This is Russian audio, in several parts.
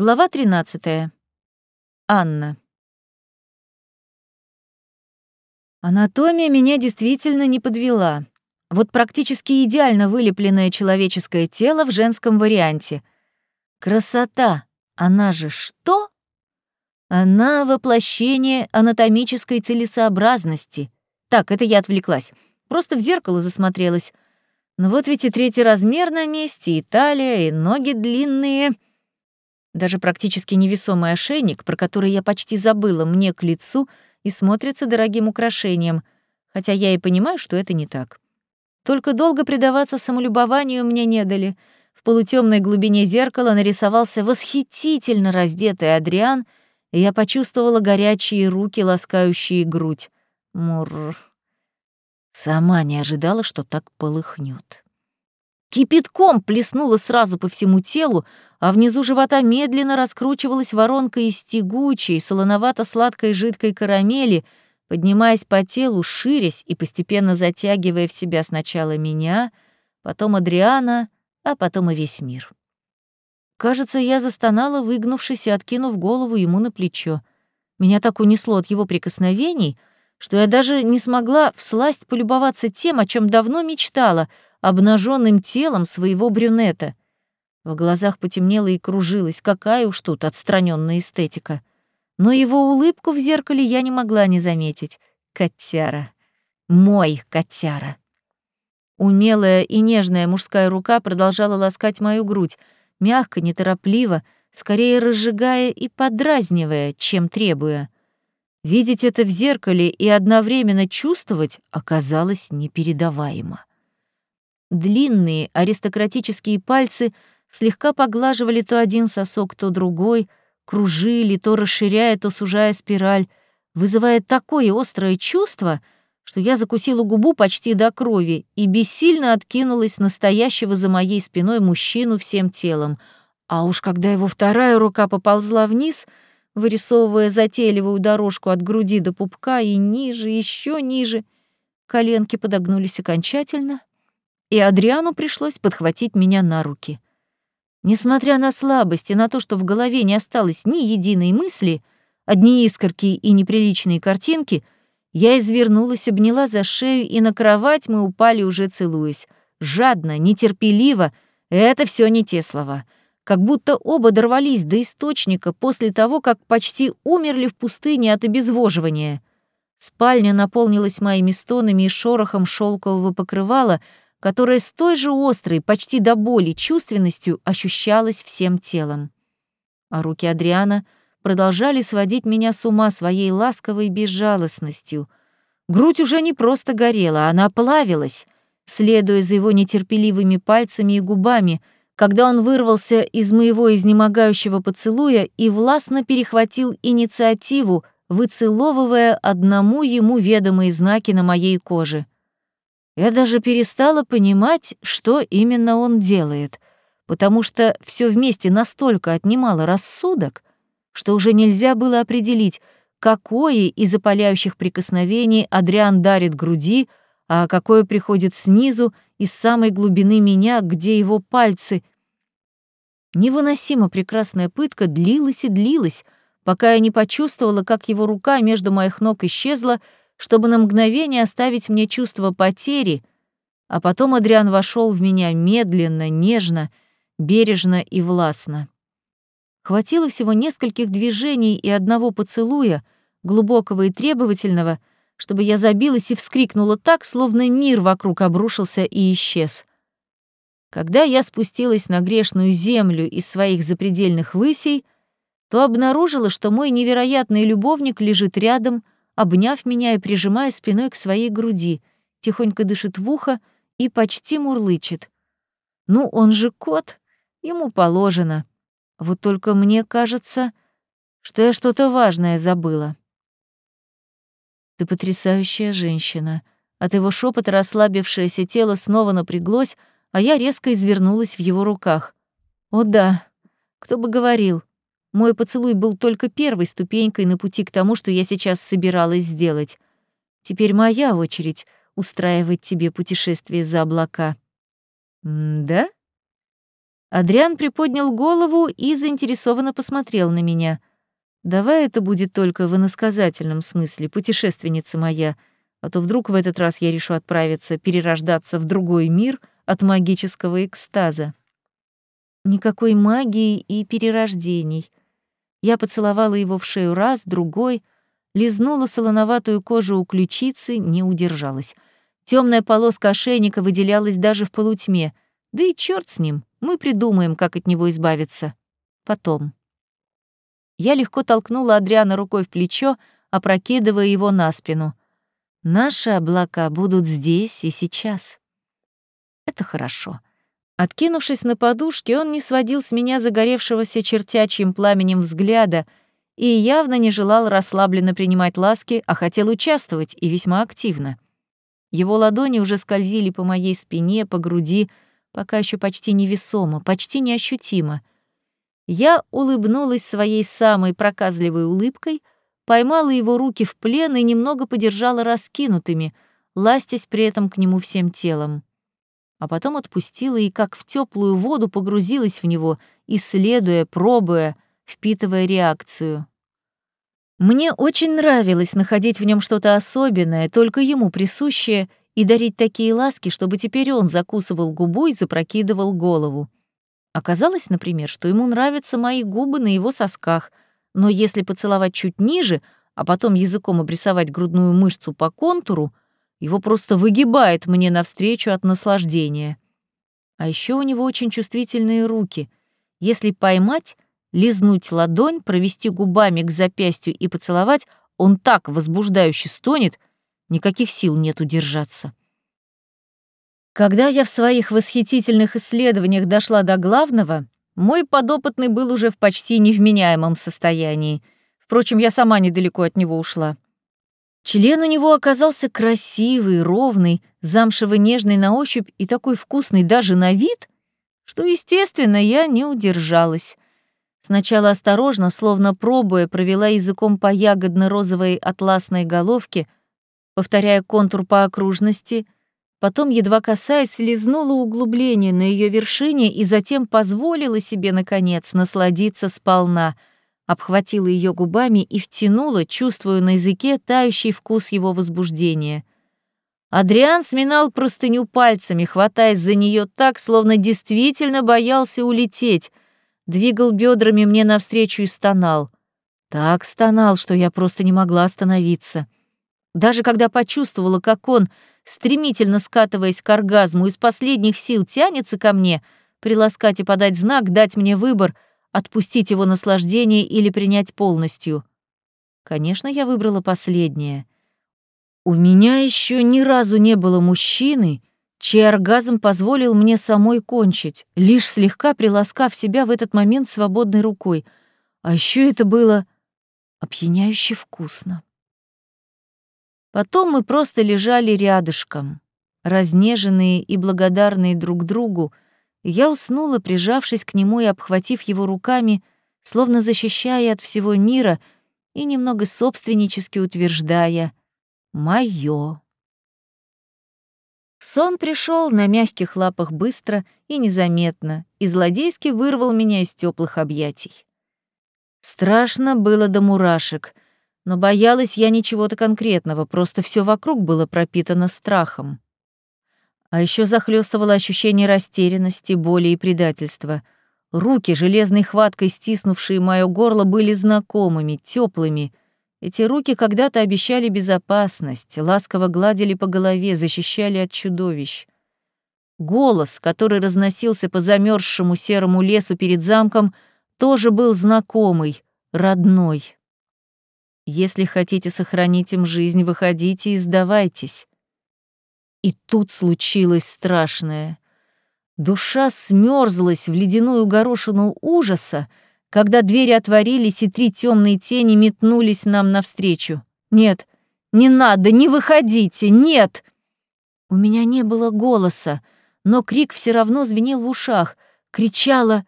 Глава 13. Анна. Анатомия меня действительно не подвела. Вот практически идеально вылепленное человеческое тело в женском варианте. Красота! Она же что? Она воплощение анатомической целесообразности. Так, это я отвлеклась. Просто в зеркало засмотрелась. Но вот ведь и третий размер на месте, и талия, и ноги длинные — даже практически невесомый ошейник, про который я почти забыла, мне к лицу и смотрится дорогим украшением, хотя я и понимаю, что это не так. Только долго предаваться самолюбованию мне не дали. В полутемной глубине зеркала нарисовался восхитительно раздетый Адриан, и я почувствовала горячие руки, ласкающие грудь. Мур. Сама не ожидала, что так полыхнет. Кипятком плеснуло сразу по всему телу, а внизу живота медленно раскручивалась воронка из тягучей, солоновато-сладкой жидкой карамели, поднимаясь по телу, ширясь и постепенно затягивая в себя сначала меня, потом Адриана, а потом и весь мир. Кажется, я застонала, выгнувшись и откинув голову ему на плечо. Меня так унесло от его прикосновений, что я даже не смогла всласть полюбоваться тем, о чем давно мечтала, обнаженным телом своего брюнета — в глазах потемнело и кружилось, какая уж тут отстраненная эстетика. Но его улыбку в зеркале я не могла не заметить. Котяра. Мой котяра. Умелая и нежная мужская рука продолжала ласкать мою грудь, мягко, неторопливо, скорее разжигая и подразнивая, чем требуя. Видеть это в зеркале и одновременно чувствовать оказалось непередаваемо. Длинные аристократические пальцы — слегка поглаживали то один сосок, то другой, кружили, то расширяя, то сужая спираль, вызывая такое острое чувство, что я закусила губу почти до крови и бессильно откинулась настоящего за моей спиной мужчину всем телом. А уж когда его вторая рука поползла вниз, вырисовывая затейливую дорожку от груди до пупка и ниже, еще ниже, коленки подогнулись окончательно, и Адриану пришлось подхватить меня на руки — Несмотря на слабость и на то, что в голове не осталось ни единой мысли, одни искорки и неприличные картинки, я извернулась, обняла за шею, и на кровать мы упали, уже целуясь. Жадно, нетерпеливо — это все не те слова. Как будто оба дорвались до источника после того, как почти умерли в пустыне от обезвоживания. Спальня наполнилась моими стонами и шорохом шелкового покрывала — которая с той же острой, почти до боли, чувственностью ощущалась всем телом. А руки Адриана продолжали сводить меня с ума своей ласковой безжалостностью. Грудь уже не просто горела, она плавилась, следуя за его нетерпеливыми пальцами и губами, когда он вырвался из моего изнемогающего поцелуя и властно перехватил инициативу, выцеловывая одному ему ведомые знаки на моей коже — я даже перестала понимать, что именно он делает, потому что все вместе настолько отнимало рассудок, что уже нельзя было определить, какое из опаляющих прикосновений Адриан дарит груди, а какое приходит снизу, из самой глубины меня, где его пальцы. Невыносимо прекрасная пытка длилась и длилась, пока я не почувствовала, как его рука между моих ног исчезла, чтобы на мгновение оставить мне чувство потери, а потом Адриан вошел в меня медленно, нежно, бережно и властно. Хватило всего нескольких движений и одного поцелуя, глубокого и требовательного, чтобы я забилась и вскрикнула так, словно мир вокруг обрушился и исчез. Когда я спустилась на грешную землю из своих запредельных высей, то обнаружила, что мой невероятный любовник лежит рядом — обняв меня и прижимая спиной к своей груди, тихонько дышит в ухо и почти мурлычет. Ну, он же кот, ему положено. Вот только мне кажется, что я что-то важное забыла. Ты потрясающая женщина. От его шепота расслабившееся тело снова напряглось, а я резко извернулась в его руках. О да, кто бы говорил, мой поцелуй был только первой ступенькой на пути к тому, что я сейчас собиралась сделать. Теперь моя очередь устраивать тебе путешествие за облака. М да? Адриан приподнял голову и заинтересованно посмотрел на меня. «Давай это будет только в иносказательном смысле, путешественница моя, а то вдруг в этот раз я решу отправиться, перерождаться в другой мир от магического экстаза». Никакой магии и перерождений. Я поцеловала его в шею раз, другой, лизнула солоноватую кожу у ключицы, не удержалась. Темная полоска ошейника выделялась даже в полутьме. Да и черт с ним, мы придумаем, как от него избавиться. Потом. Я легко толкнула Адриана рукой в плечо, опрокидывая его на спину. Наши облака будут здесь и сейчас. Это хорошо. Откинувшись на подушке, он не сводил с меня загоревшегося чертячьим пламенем взгляда и явно не желал расслабленно принимать ласки, а хотел участвовать и весьма активно. Его ладони уже скользили по моей спине, по груди, пока еще почти невесомо, почти неощутимо. Я улыбнулась своей самой проказливой улыбкой, поймала его руки в плен и немного подержала раскинутыми, ластясь при этом к нему всем телом а потом отпустила и как в теплую воду погрузилась в него, исследуя, пробуя, впитывая реакцию. Мне очень нравилось находить в нем что-то особенное, только ему присущее, и дарить такие ласки, чтобы теперь он закусывал губу и запрокидывал голову. Оказалось, например, что ему нравятся мои губы на его сосках, но если поцеловать чуть ниже, а потом языком обрисовать грудную мышцу по контуру — его просто выгибает мне навстречу от наслаждения. А еще у него очень чувствительные руки. Если поймать, лизнуть ладонь, провести губами к запястью и поцеловать, он так возбуждающе стонет, никаких сил нет удержаться. Когда я в своих восхитительных исследованиях дошла до главного, мой подопытный был уже в почти невменяемом состоянии. Впрочем, я сама недалеко от него ушла. Член у него оказался красивый, ровный, замшево-нежный на ощупь и такой вкусный даже на вид, что, естественно, я не удержалась. Сначала осторожно, словно пробуя, провела языком по ягодно-розовой атласной головке, повторяя контур по окружности, потом, едва касаясь, слезнула углубление на ее вершине и затем позволила себе, наконец, насладиться сполна — обхватила ее губами и втянула, чувствуя на языке тающий вкус его возбуждения. Адриан сминал простыню пальцами, хватаясь за нее так, словно действительно боялся улететь, двигал бедрами мне навстречу и стонал. Так стонал, что я просто не могла остановиться. Даже когда почувствовала, как он, стремительно скатываясь к оргазму, из последних сил тянется ко мне, приласкать и подать знак, дать мне выбор — отпустить его наслаждение или принять полностью. Конечно, я выбрала последнее. У меня еще ни разу не было мужчины, чей оргазм позволил мне самой кончить, лишь слегка приласкав себя в этот момент свободной рукой. А еще это было опьяняюще вкусно. Потом мы просто лежали рядышком, разнеженные и благодарные друг другу, я уснула, прижавшись к нему и обхватив его руками, словно защищая от всего мира и немного собственнически утверждая «моё». Сон пришел на мягких лапах быстро и незаметно, и злодейски вырвал меня из теплых объятий. Страшно было до мурашек, но боялась я ничего-то конкретного, просто все вокруг было пропитано страхом. А еще захлестывало ощущение растерянности, боли и предательства. Руки, железной хваткой стиснувшие мое горло, были знакомыми, теплыми. Эти руки когда-то обещали безопасность, ласково гладили по голове, защищали от чудовищ. Голос, который разносился по замерзшему серому лесу перед замком, тоже был знакомый, родной. Если хотите сохранить им жизнь, выходите и сдавайтесь. И тут случилось страшное. Душа смерзлась в ледяную горошину ужаса, когда двери отворились, и три темные тени метнулись нам навстречу. «Нет, не надо, не выходите, нет!» У меня не было голоса, но крик все равно звенел в ушах. Кричала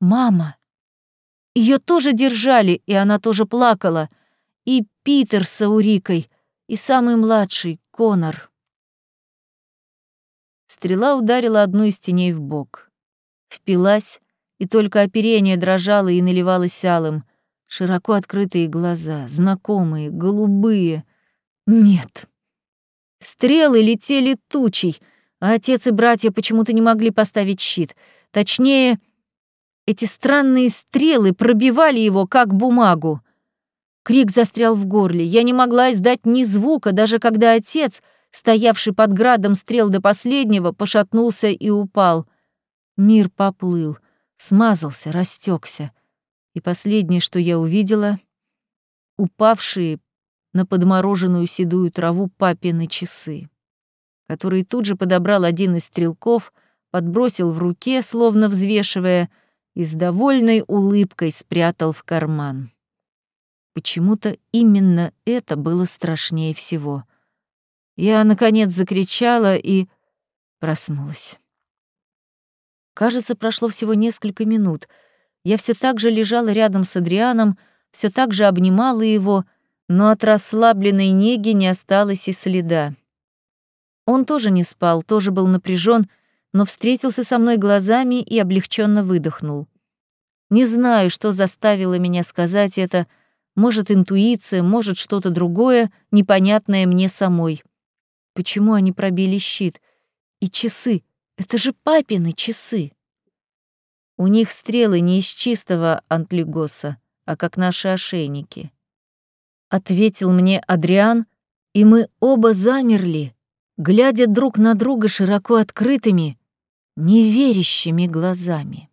«Мама!». Ее тоже держали, и она тоже плакала. И Питер с Аурикой, и самый младший, Конор. Стрела ударила одну из теней в бок. Впилась, и только оперение дрожало и наливалось алым. Широко открытые глаза, знакомые, голубые. Нет. Стрелы летели тучей, а отец и братья почему-то не могли поставить щит. Точнее, эти странные стрелы пробивали его, как бумагу. Крик застрял в горле. Я не могла издать ни звука, даже когда отец, стоявший под градом стрел до последнего, пошатнулся и упал. Мир поплыл, смазался, растекся. И последнее, что я увидела — упавшие на подмороженную седую траву папины часы, которые тут же подобрал один из стрелков, подбросил в руке, словно взвешивая, и с довольной улыбкой спрятал в карман. Почему-то именно это было страшнее всего. Я, наконец, закричала и проснулась. Кажется, прошло всего несколько минут. Я все так же лежала рядом с Адрианом, все так же обнимала его, но от расслабленной неги не осталось и следа. Он тоже не спал, тоже был напряжен, но встретился со мной глазами и облегченно выдохнул. Не знаю, что заставило меня сказать это, может, интуиция, может, что-то другое, непонятное мне самой. Почему они пробили щит? И часы. Это же папины часы. У них стрелы не из чистого антлигоса, а как наши ошейники. Ответил мне Адриан, и мы оба замерли, глядя друг на друга широко открытыми, неверящими глазами.